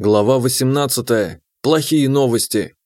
Глава 18. Плохие новости.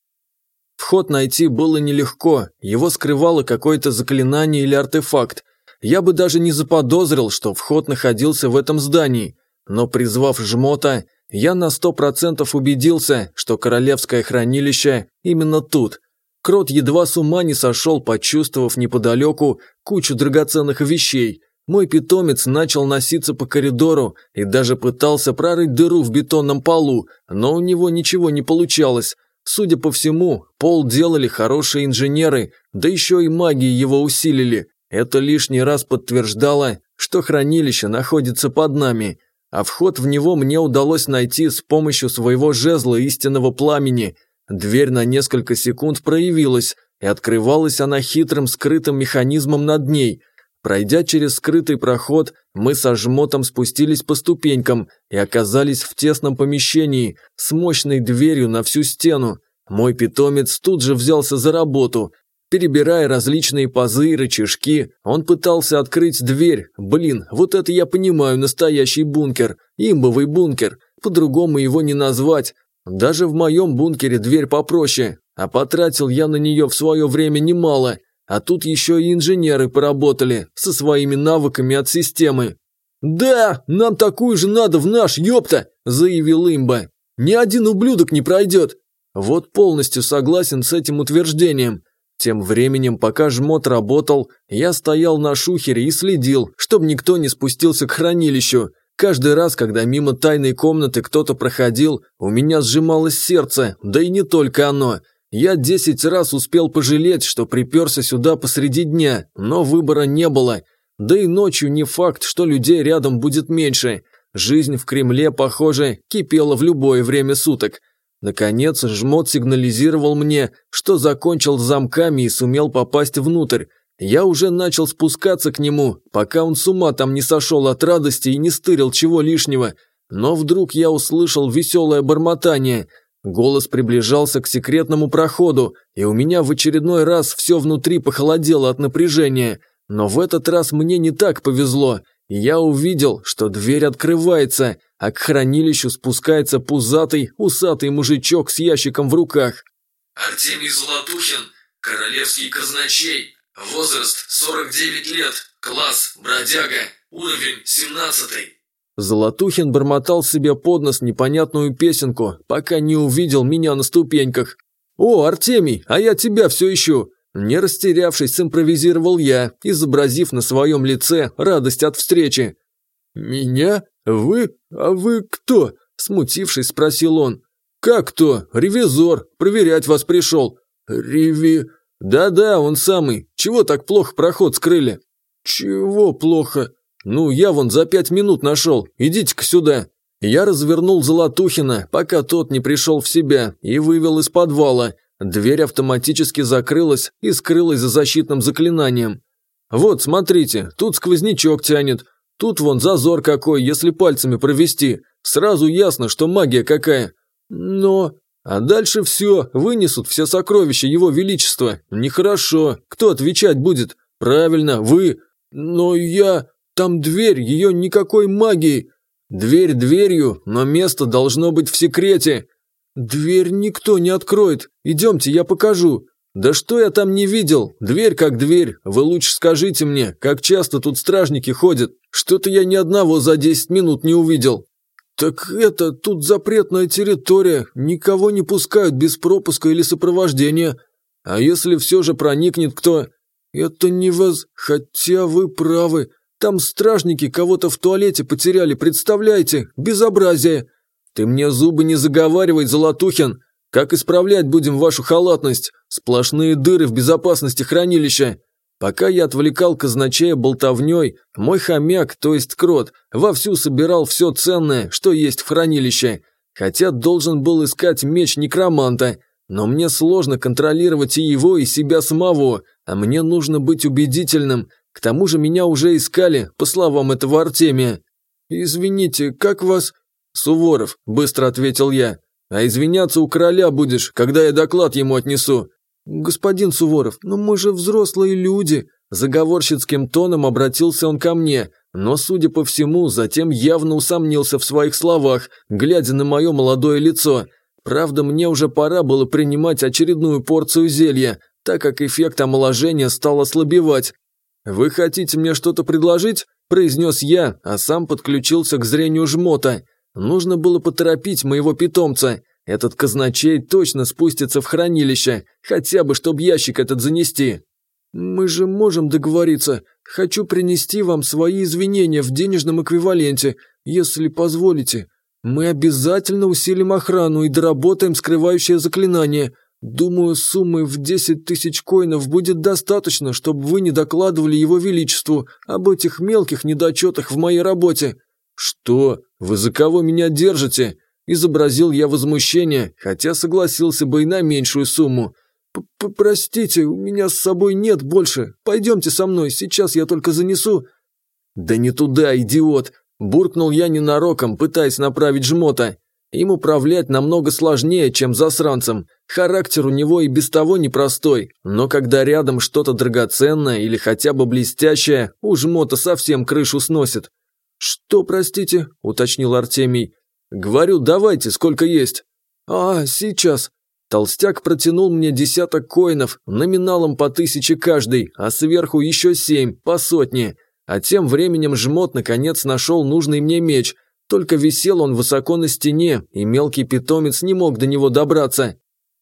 Вход найти было нелегко, его скрывало какое-то заклинание или артефакт. Я бы даже не заподозрил, что вход находился в этом здании, но призвав жмота, я на сто процентов убедился, что королевское хранилище именно тут. Крот едва с ума не сошел, почувствовав неподалеку кучу драгоценных вещей – мой питомец начал носиться по коридору и даже пытался прорыть дыру в бетонном полу, но у него ничего не получалось. Судя по всему, пол делали хорошие инженеры, да еще и магии его усилили. Это лишний раз подтверждало, что хранилище находится под нами, а вход в него мне удалось найти с помощью своего жезла истинного пламени. Дверь на несколько секунд проявилась, и открывалась она хитрым скрытым механизмом над ней – Пройдя через скрытый проход, мы со жмотом спустились по ступенькам и оказались в тесном помещении с мощной дверью на всю стену. Мой питомец тут же взялся за работу. Перебирая различные пазы и рычажки, он пытался открыть дверь. Блин, вот это я понимаю настоящий бункер, имбовый бункер. По-другому его не назвать. Даже в моем бункере дверь попроще, а потратил я на нее в свое время немало – а тут еще и инженеры поработали со своими навыками от системы. «Да, нам такую же надо в наш, ёпта!» – заявил имба. «Ни один ублюдок не пройдет!» Вот полностью согласен с этим утверждением. Тем временем, пока жмот работал, я стоял на шухере и следил, чтобы никто не спустился к хранилищу. Каждый раз, когда мимо тайной комнаты кто-то проходил, у меня сжималось сердце, да и не только оно – я десять раз успел пожалеть, что приперся сюда посреди дня, но выбора не было. Да и ночью не факт, что людей рядом будет меньше. Жизнь в Кремле, похоже, кипела в любое время суток. Наконец, жмот сигнализировал мне, что закончил с замками и сумел попасть внутрь. Я уже начал спускаться к нему, пока он с ума там не сошел от радости и не стырил чего лишнего. Но вдруг я услышал веселое бормотание – Голос приближался к секретному проходу, и у меня в очередной раз все внутри похолодело от напряжения. Но в этот раз мне не так повезло, я увидел, что дверь открывается, а к хранилищу спускается пузатый, усатый мужичок с ящиком в руках. «Артемий Золотухин, королевский казначей, возраст 49 лет, класс бродяга, уровень 17 Золотухин бормотал себе под нос непонятную песенку, пока не увидел меня на ступеньках. «О, Артемий, а я тебя все ищу!» Не растерявшись, симпровизировал я, изобразив на своем лице радость от встречи. «Меня? Вы? А вы кто?» – смутившись, спросил он. «Как кто? Ревизор. Проверять вас пришел». «Реви...» «Да-да, он самый. Чего так плохо проход скрыли?» «Чего плохо?» «Ну, я вон за пять минут нашел, идите-ка сюда». Я развернул Золотухина, пока тот не пришел в себя, и вывел из подвала. Дверь автоматически закрылась и скрылась за защитным заклинанием. «Вот, смотрите, тут сквознячок тянет. Тут вон зазор какой, если пальцами провести. Сразу ясно, что магия какая. Но... А дальше все, вынесут все сокровища его величества. Нехорошо. Кто отвечать будет? Правильно, вы. Но я... Там дверь, ее никакой магии. Дверь дверью, но место должно быть в секрете. Дверь никто не откроет. Идемте, я покажу. Да что я там не видел? Дверь как дверь. Вы лучше скажите мне, как часто тут стражники ходят? Что-то я ни одного за 10 минут не увидел. Так это, тут запретная территория. Никого не пускают без пропуска или сопровождения. А если все же проникнет кто? Это не воз... Хотя вы правы. Там стражники кого-то в туалете потеряли, представляете? Безобразие. Ты мне зубы не заговаривай, Золотухин. Как исправлять будем вашу халатность? Сплошные дыры в безопасности хранилища. Пока я отвлекал казначея болтовней, мой хомяк, то есть крот, вовсю собирал все ценное, что есть в хранилище. Хотя должен был искать меч некроманта, но мне сложно контролировать и его, и себя самого, а мне нужно быть убедительным – к тому же меня уже искали, по словам этого Артемия. «Извините, как вас...» «Суворов», – быстро ответил я. «А извиняться у короля будешь, когда я доклад ему отнесу». «Господин Суворов, но мы же взрослые люди», – заговорщицким тоном обратился он ко мне, но, судя по всему, затем явно усомнился в своих словах, глядя на мое молодое лицо. Правда, мне уже пора было принимать очередную порцию зелья, так как эффект омоложения стал ослабевать. «Вы хотите мне что-то предложить?» – произнес я, а сам подключился к зрению жмота. Нужно было поторопить моего питомца. Этот казначей точно спустится в хранилище, хотя бы, чтобы ящик этот занести. «Мы же можем договориться. Хочу принести вам свои извинения в денежном эквиваленте, если позволите. Мы обязательно усилим охрану и доработаем скрывающее заклинание. Думаю, суммы в 10 тысяч коинов будет достаточно, чтобы вы не докладывали его величеству об этих мелких недочетах в моей работе». «Что? Вы за кого меня держите?» Изобразил я возмущение, хотя согласился бы и на меньшую сумму. «Простите, у меня с собой нет больше. Пойдемте со мной, сейчас я только занесу». «Да не туда, идиот!» – буркнул я ненароком, пытаясь направить жмота. Им управлять намного сложнее, чем засранцем. Характер у него и без того непростой, но когда рядом что-то драгоценное или хотя бы блестящее, у жмота совсем крышу сносит. «Что, простите?» – уточнил Артемий. «Говорю, давайте, сколько есть». «А, сейчас». Толстяк протянул мне десяток коинов, номиналом по тысяче каждый, а сверху еще семь, по сотне. А тем временем жмот наконец нашел нужный мне меч, только висел он высоко на стене, и мелкий питомец не мог до него добраться.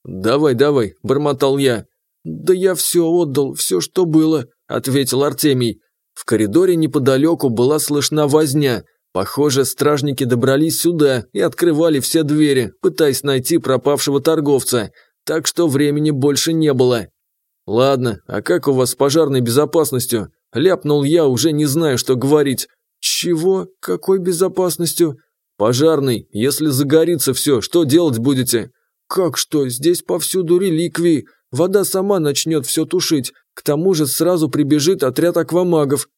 «Давай, давай», – бормотал я. «Да я все отдал, все, что было», – ответил Артемий. В коридоре неподалеку была слышна возня – Похоже, стражники добрались сюда и открывали все двери, пытаясь найти пропавшего торговца, так что времени больше не было. «Ладно, а как у вас с пожарной безопасностью?» Ляпнул я, уже не зная, что говорить. «Чего? Какой безопасностью?» «Пожарный. Если загорится все, что делать будете?» «Как что? Здесь повсюду реликвии. Вода сама начнет все тушить. К тому же сразу прибежит отряд аквамагов».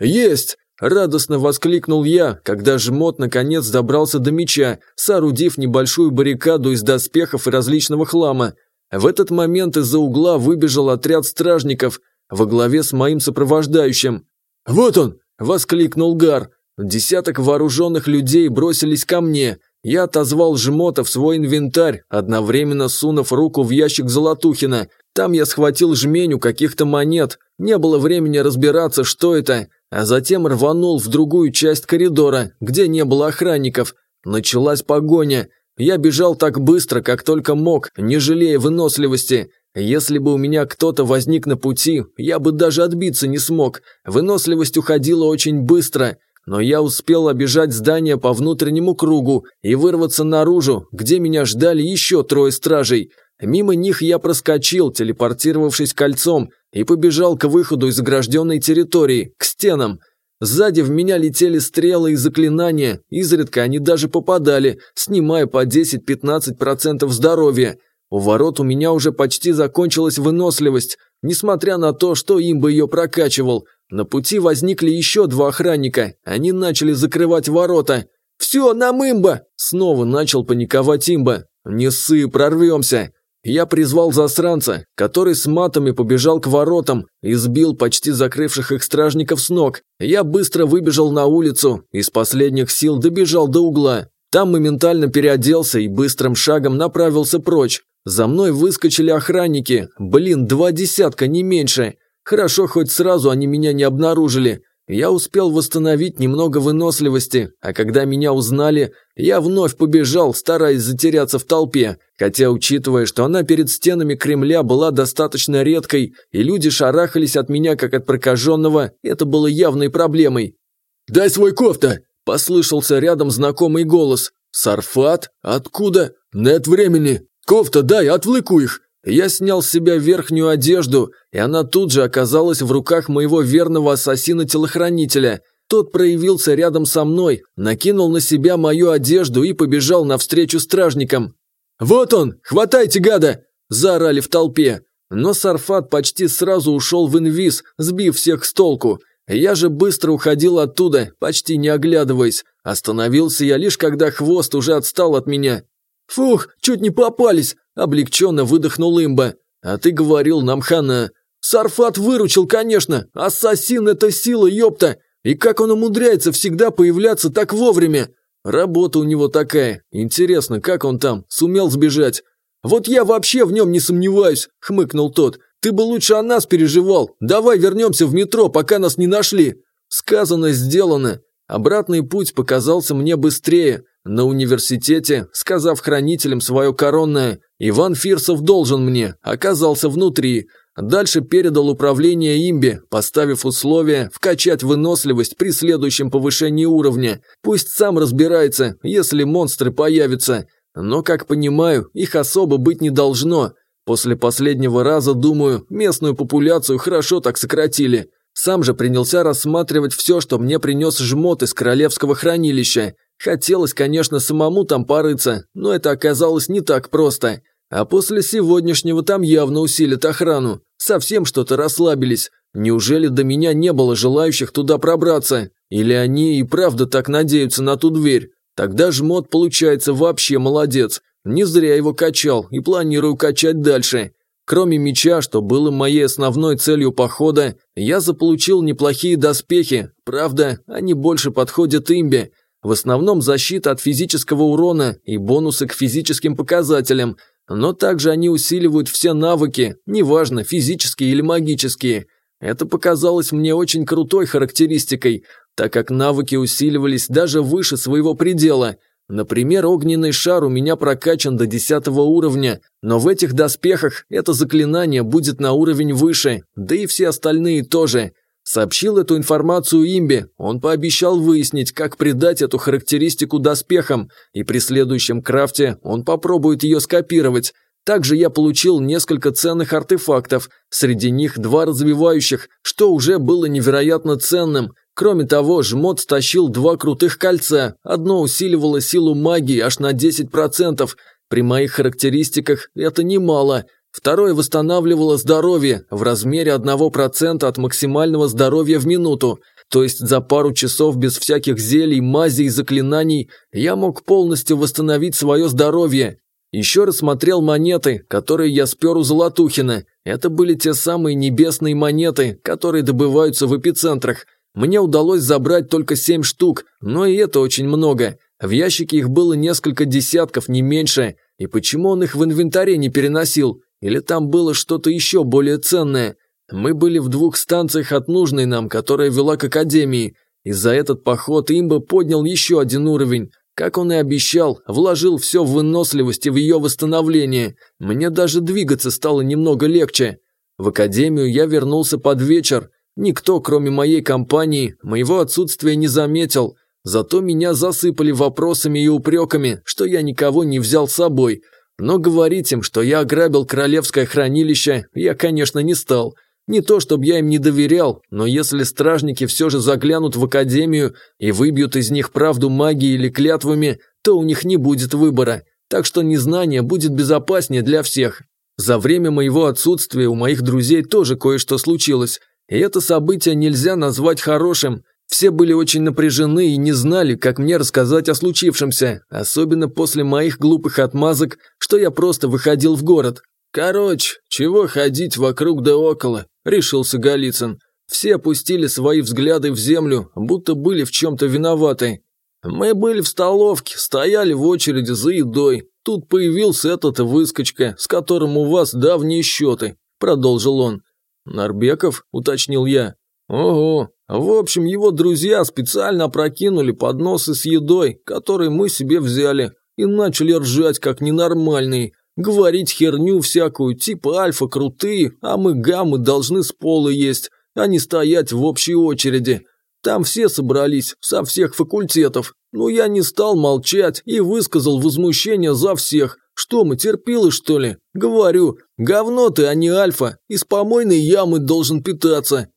«Есть! Радостно воскликнул я, когда жмот наконец добрался до меча, соорудив небольшую баррикаду из доспехов и различного хлама. В этот момент из-за угла выбежал отряд стражников во главе с моим сопровождающим. «Вот он!» – воскликнул Гар. Десяток вооруженных людей бросились ко мне. Я отозвал жмота в свой инвентарь, одновременно сунув руку в ящик Золотухина. Там я схватил жменю каких-то монет. Не было времени разбираться, что это – а затем рванул в другую часть коридора, где не было охранников. Началась погоня. Я бежал так быстро, как только мог, не жалея выносливости. Если бы у меня кто-то возник на пути, я бы даже отбиться не смог. Выносливость уходила очень быстро, но я успел обижать здание по внутреннему кругу и вырваться наружу, где меня ждали еще трое стражей. Мимо них я проскочил, телепортировавшись кольцом, и побежал к выходу из огражденной территории, к стенам. Сзади в меня летели стрелы и заклинания, изредка они даже попадали, снимая по 10-15% здоровья. У ворот у меня уже почти закончилась выносливость, несмотря на то, что им бы ее прокачивал. На пути возникли еще два охранника, они начали закрывать ворота. «Все, нам имба!» Снова начал паниковать имба. «Не ссы, прорвемся!» Я призвал засранца, который с матами побежал к воротам и сбил почти закрывших их стражников с ног. Я быстро выбежал на улицу, и с последних сил добежал до угла. Там моментально переоделся и быстрым шагом направился прочь. За мной выскочили охранники, блин, два десятка, не меньше. Хорошо, хоть сразу они меня не обнаружили. Я успел восстановить немного выносливости, а когда меня узнали, я вновь побежал, стараясь затеряться в толпе, хотя, учитывая, что она перед стенами Кремля была достаточно редкой, и люди шарахались от меня, как от прокаженного, это было явной проблемой. «Дай свой кофта!» – послышался рядом знакомый голос. «Сарфат? Откуда? Нет времени! Кофта дай, отвлеку их!» Я снял с себя верхнюю одежду, и она тут же оказалась в руках моего верного ассасина-телохранителя. Тот проявился рядом со мной, накинул на себя мою одежду и побежал навстречу стражникам. «Вот он! Хватайте, гада!» – заорали в толпе. Но Сарфат почти сразу ушел в инвиз, сбив всех с толку. Я же быстро уходил оттуда, почти не оглядываясь. Остановился я лишь, когда хвост уже отстал от меня. «Фух, чуть не попались!» – облегченно выдохнул имба. «А ты говорил нам, хана...» «Сарфат выручил, конечно! Ассасин – это сила, ёпта! И как он умудряется всегда появляться так вовремя? Работа у него такая. Интересно, как он там сумел сбежать? Вот я вообще в нем не сомневаюсь, хмыкнул тот. Ты бы лучше о нас переживал. Давай вернемся в метро, пока нас не нашли. Сказано, сделано. Обратный путь показался мне быстрее. На университете, сказав хранителям свое коронное, Иван Фирсов должен мне, оказался внутри. Дальше передал управление имби, поставив условие вкачать выносливость при следующем повышении уровня. Пусть сам разбирается, если монстры появятся. Но, как понимаю, их особо быть не должно. После последнего раза, думаю, местную популяцию хорошо так сократили. Сам же принялся рассматривать все, что мне принес жмот из королевского хранилища. Хотелось, конечно, самому там порыться, но это оказалось не так просто. А после сегодняшнего там явно усилят охрану. Совсем что-то расслабились. Неужели до меня не было желающих туда пробраться? Или они и правда так надеются на ту дверь? Тогда жмот получается вообще молодец. Не зря его качал и планирую качать дальше. Кроме меча, что было моей основной целью похода, я заполучил неплохие доспехи. Правда, они больше подходят имбе. В основном защита от физического урона и бонусы к физическим показателям, но также они усиливают все навыки, неважно, физические или магические. Это показалось мне очень крутой характеристикой, так как навыки усиливались даже выше своего предела – Например, огненный шар у меня прокачан до 10 уровня, но в этих доспехах это заклинание будет на уровень выше, да и все остальные тоже. Сообщил эту информацию имбе, он пообещал выяснить, как придать эту характеристику доспехам, и при следующем крафте он попробует ее скопировать. Также я получил несколько ценных артефактов, среди них два развивающих, что уже было невероятно ценным, Кроме того, жмот стащил два крутых кольца. Одно усиливало силу магии аж на 10%. При моих характеристиках это немало. Второе восстанавливало здоровье в размере 1% от максимального здоровья в минуту. То есть за пару часов без всяких зелий, мазей и заклинаний я мог полностью восстановить свое здоровье. Еще рассмотрел монеты, которые я спер у Золотухина. Это были те самые небесные монеты, которые добываются в эпицентрах – мне удалось забрать только семь штук, но и это очень много. В ящике их было несколько десятков, не меньше. И почему он их в инвентаре не переносил? Или там было что-то еще более ценное? Мы были в двух станциях от нужной нам, которая вела к Академии. И за этот поход имба поднял еще один уровень. Как он и обещал, вложил все в выносливость и в ее восстановление. Мне даже двигаться стало немного легче. В Академию я вернулся под вечер, Никто, кроме моей компании, моего отсутствия не заметил, зато меня засыпали вопросами и упреками, что я никого не взял с собой. Но говорить им, что я ограбил королевское хранилище, я, конечно, не стал. Не то, чтобы я им не доверял, но если стражники все же заглянут в академию и выбьют из них правду магии или клятвами, то у них не будет выбора. Так что незнание будет безопаснее для всех. За время моего отсутствия у моих друзей тоже кое-что случилось. И это событие нельзя назвать хорошим. Все были очень напряжены и не знали, как мне рассказать о случившемся, особенно после моих глупых отмазок, что я просто выходил в город. «Короче, чего ходить вокруг да около?» – решился Голицын. Все опустили свои взгляды в землю, будто были в чем-то виноваты. «Мы были в столовке, стояли в очереди за едой. Тут появился этот выскочка, с которым у вас давние счеты», – продолжил он. «Нарбеков?» – уточнил я. «Ого, в общем, его друзья специально опрокинули подносы с едой, которые мы себе взяли, и начали ржать как ненормальные, говорить херню всякую, типа альфа крутые, а мы гаммы должны с пола есть, а не стоять в общей очереди. Там все собрались, со всех факультетов. Но я не стал молчать и высказал возмущение за всех, что мы, терпилы, что ли? Говорю, говно ты, а не альфа. Из помойной ямы должен питаться.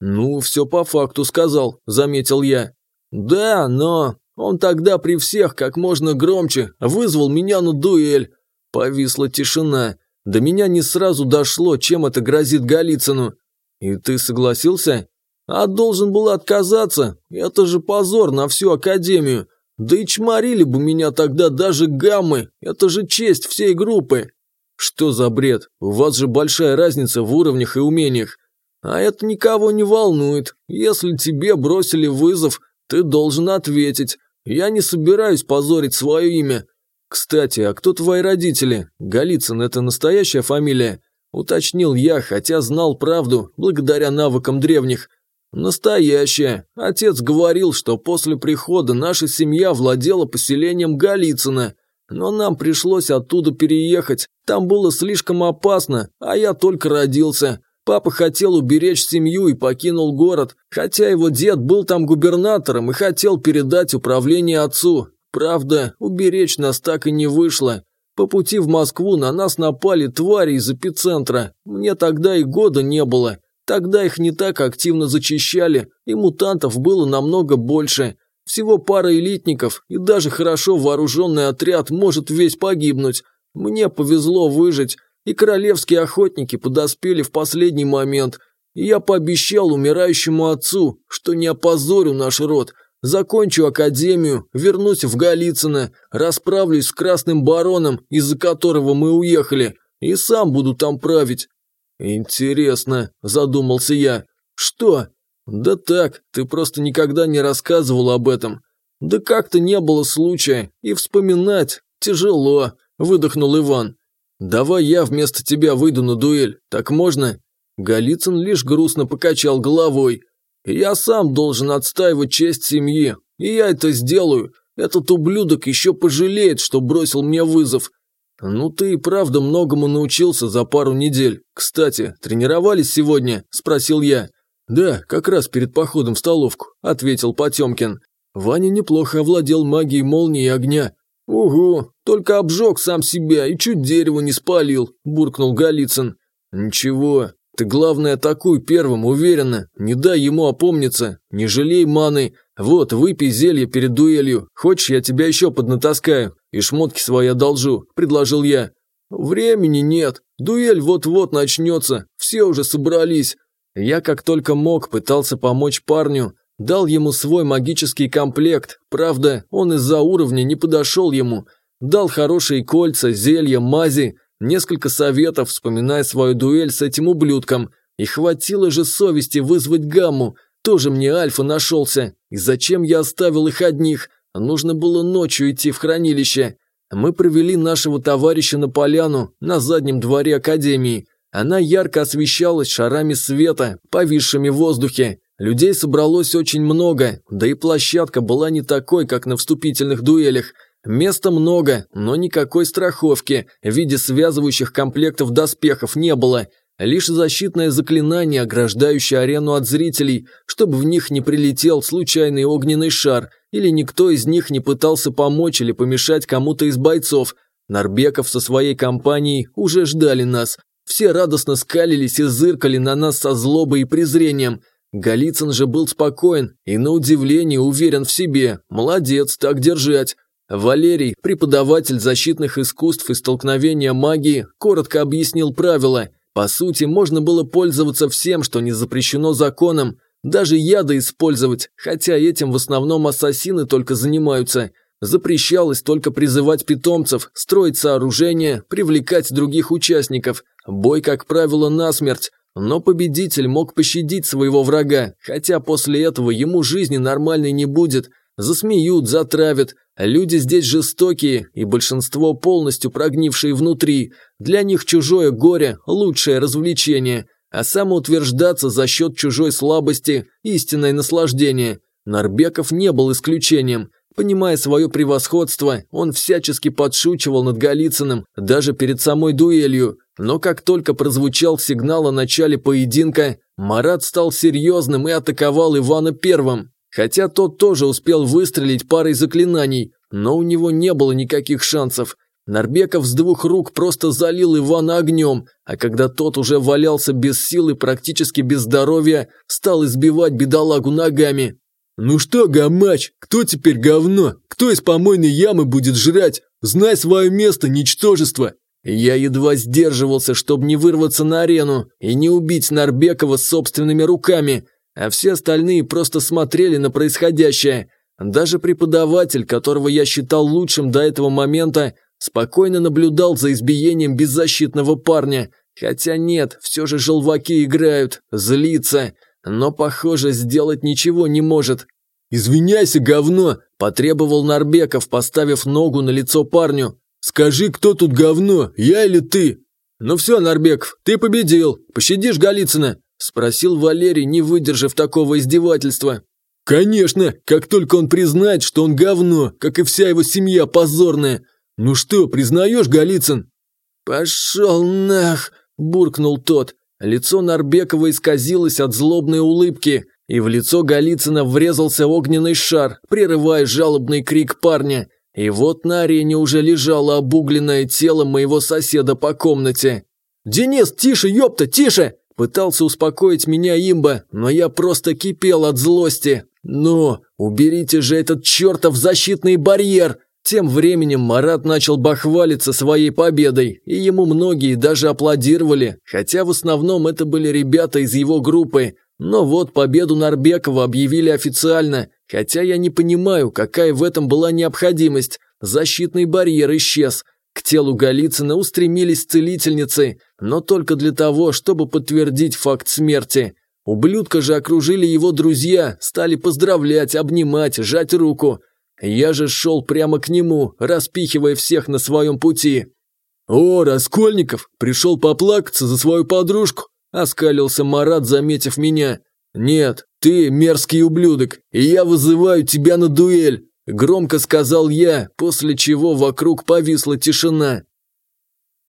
Ну, все по факту сказал, заметил я. Да, но он тогда при всех как можно громче вызвал меня на дуэль. Повисла тишина. До меня не сразу дошло, чем это грозит Голицыну. И ты согласился? А должен был отказаться. Это же позор на всю академию. Да и чморили бы меня тогда даже гаммы, это же честь всей группы. Что за бред? У вас же большая разница в уровнях и умениях. А это никого не волнует. Если тебе бросили вызов, ты должен ответить. Я не собираюсь позорить свое имя. Кстати, а кто твои родители? Голицын – это настоящая фамилия? Уточнил я, хотя знал правду, благодаря навыкам древних. Настоящая. Отец говорил, что после прихода наша семья владела поселением Голицына. Но нам пришлось оттуда переехать. Там было слишком опасно, а я только родился. Папа хотел уберечь семью и покинул город, хотя его дед был там губернатором и хотел передать управление отцу. Правда, уберечь нас так и не вышло. По пути в Москву на нас напали твари из эпицентра. Мне тогда и года не было. Тогда их не так активно зачищали, и мутантов было намного больше. Всего пара элитников, и даже хорошо вооруженный отряд может весь погибнуть. Мне повезло выжить, и королевские охотники подоспели в последний момент. И я пообещал умирающему отцу, что не опозорю наш род, закончу академию, вернусь в Голицыно, расправлюсь с красным бароном, из-за которого мы уехали, и сам буду там править. «Интересно», – задумался я. «Что?» «Да так, ты просто никогда не рассказывал об этом». «Да как-то не было случая, и вспоминать тяжело», – выдохнул Иван. «Давай я вместо тебя выйду на дуэль, так можно?» Голицын лишь грустно покачал головой. «Я сам должен отстаивать честь семьи, и я это сделаю. Этот ублюдок еще пожалеет, что бросил мне вызов. «Ну ты и правда многому научился за пару недель. Кстати, тренировались сегодня?» – спросил я. «Да, как раз перед походом в столовку», – ответил Потемкин. Ваня неплохо овладел магией молнии и огня. «Угу, только обжег сам себя и чуть дерево не спалил», – буркнул Голицын. «Ничего, ты, главное, атакуй первым, уверенно. Не дай ему опомниться. Не жалей маны. Вот, выпей зелье перед дуэлью. Хочешь, я тебя еще поднатаскаю? И шмотки свои одолжу», – предложил я. «Времени нет. Дуэль вот-вот начнется. Все уже собрались». Я как только мог пытался помочь парню, дал ему свой магический комплект. Правда, он из-за уровня не подошел ему. Дал хорошие кольца, зелья, мази, Несколько советов, вспоминая свою дуэль с этим ублюдком. И хватило же совести вызвать гамму. Тоже мне альфа нашелся. И зачем я оставил их одних? Нужно было ночью идти в хранилище. Мы провели нашего товарища на поляну, на заднем дворе Академии. Она ярко освещалась шарами света, повисшими в воздухе. Людей собралось очень много, да и площадка была не такой, как на вступительных дуэлях – Места много, но никакой страховки в виде связывающих комплектов доспехов не было. Лишь защитное заклинание, ограждающее арену от зрителей, чтобы в них не прилетел случайный огненный шар, или никто из них не пытался помочь или помешать кому-то из бойцов. Нарбеков со своей компанией уже ждали нас. Все радостно скалились и зыркали на нас со злобой и презрением. Голицын же был спокоен и, на удивление, уверен в себе. Молодец, так держать. Валерий, преподаватель защитных искусств и столкновения магии, коротко объяснил правила. По сути, можно было пользоваться всем, что не запрещено законом, даже яды использовать, хотя этим в основном ассасины только занимаются. Запрещалось только призывать питомцев, строить сооружения, привлекать других участников. Бой, как правило, насмерть. Но победитель мог пощадить своего врага, хотя после этого ему жизни нормальной не будет. Засмеют, затравят, Люди здесь жестокие, и большинство полностью прогнившие внутри. Для них чужое горе – лучшее развлечение, а самоутверждаться за счет чужой слабости – истинное наслаждение. Нарбеков не был исключением. Понимая свое превосходство, он всячески подшучивал над Голицыным, даже перед самой дуэлью. Но как только прозвучал сигнал о начале поединка, Марат стал серьезным и атаковал Ивана первым. Хотя тот тоже успел выстрелить парой заклинаний, но у него не было никаких шансов. Нарбеков с двух рук просто залил Ивана огнем, а когда тот уже валялся без силы, практически без здоровья, стал избивать бедолагу ногами. «Ну что, гамач, кто теперь говно? Кто из помойной ямы будет жрать? Знай свое место, ничтожество!» Я едва сдерживался, чтобы не вырваться на арену и не убить Нарбекова собственными руками, а все остальные просто смотрели на происходящее. Даже преподаватель, которого я считал лучшим до этого момента, спокойно наблюдал за избиением беззащитного парня, Хотя нет, все же желваки играют, злится, но, похоже, сделать ничего не может. «Извиняйся, говно!» – потребовал Нарбеков, поставив ногу на лицо парню. «Скажи, кто тут говно, я или ты?» «Ну все, Нарбеков, ты победил. Пощадишь Голицына?» – спросил Валерий, не выдержав такого издевательства. «Конечно, как только он признает, что он говно, как и вся его семья позорная. Ну что, признаешь, Голицын?» «Пошел нах!» – буркнул тот. Лицо Нарбекова исказилось от злобной улыбки, и в лицо Голицына врезался огненный шар, прерывая жалобный крик парня. И вот на арене уже лежало обугленное тело моего соседа по комнате. «Денис, тише, ёпта, тише!» Пытался успокоить меня имба, но я просто кипел от злости. «Ну, уберите же этот чертов защитный барьер!» Тем временем Марат начал бахвалиться своей победой, и ему многие даже аплодировали, хотя в основном это были ребята из его группы. Но вот победу Нарбекова объявили официально, хотя я не понимаю, какая в этом была необходимость. Защитный барьер исчез. К телу Голицына устремились целительницы, но только для того, чтобы подтвердить факт смерти. Ублюдка же окружили его друзья, стали поздравлять, обнимать, жать руку. Я же шел прямо к нему, распихивая всех на своем пути. «О, Раскольников, пришел поплакаться за свою подружку?» – оскалился Марат, заметив меня. «Нет, ты мерзкий ублюдок, и я вызываю тебя на дуэль», – громко сказал я, после чего вокруг повисла тишина.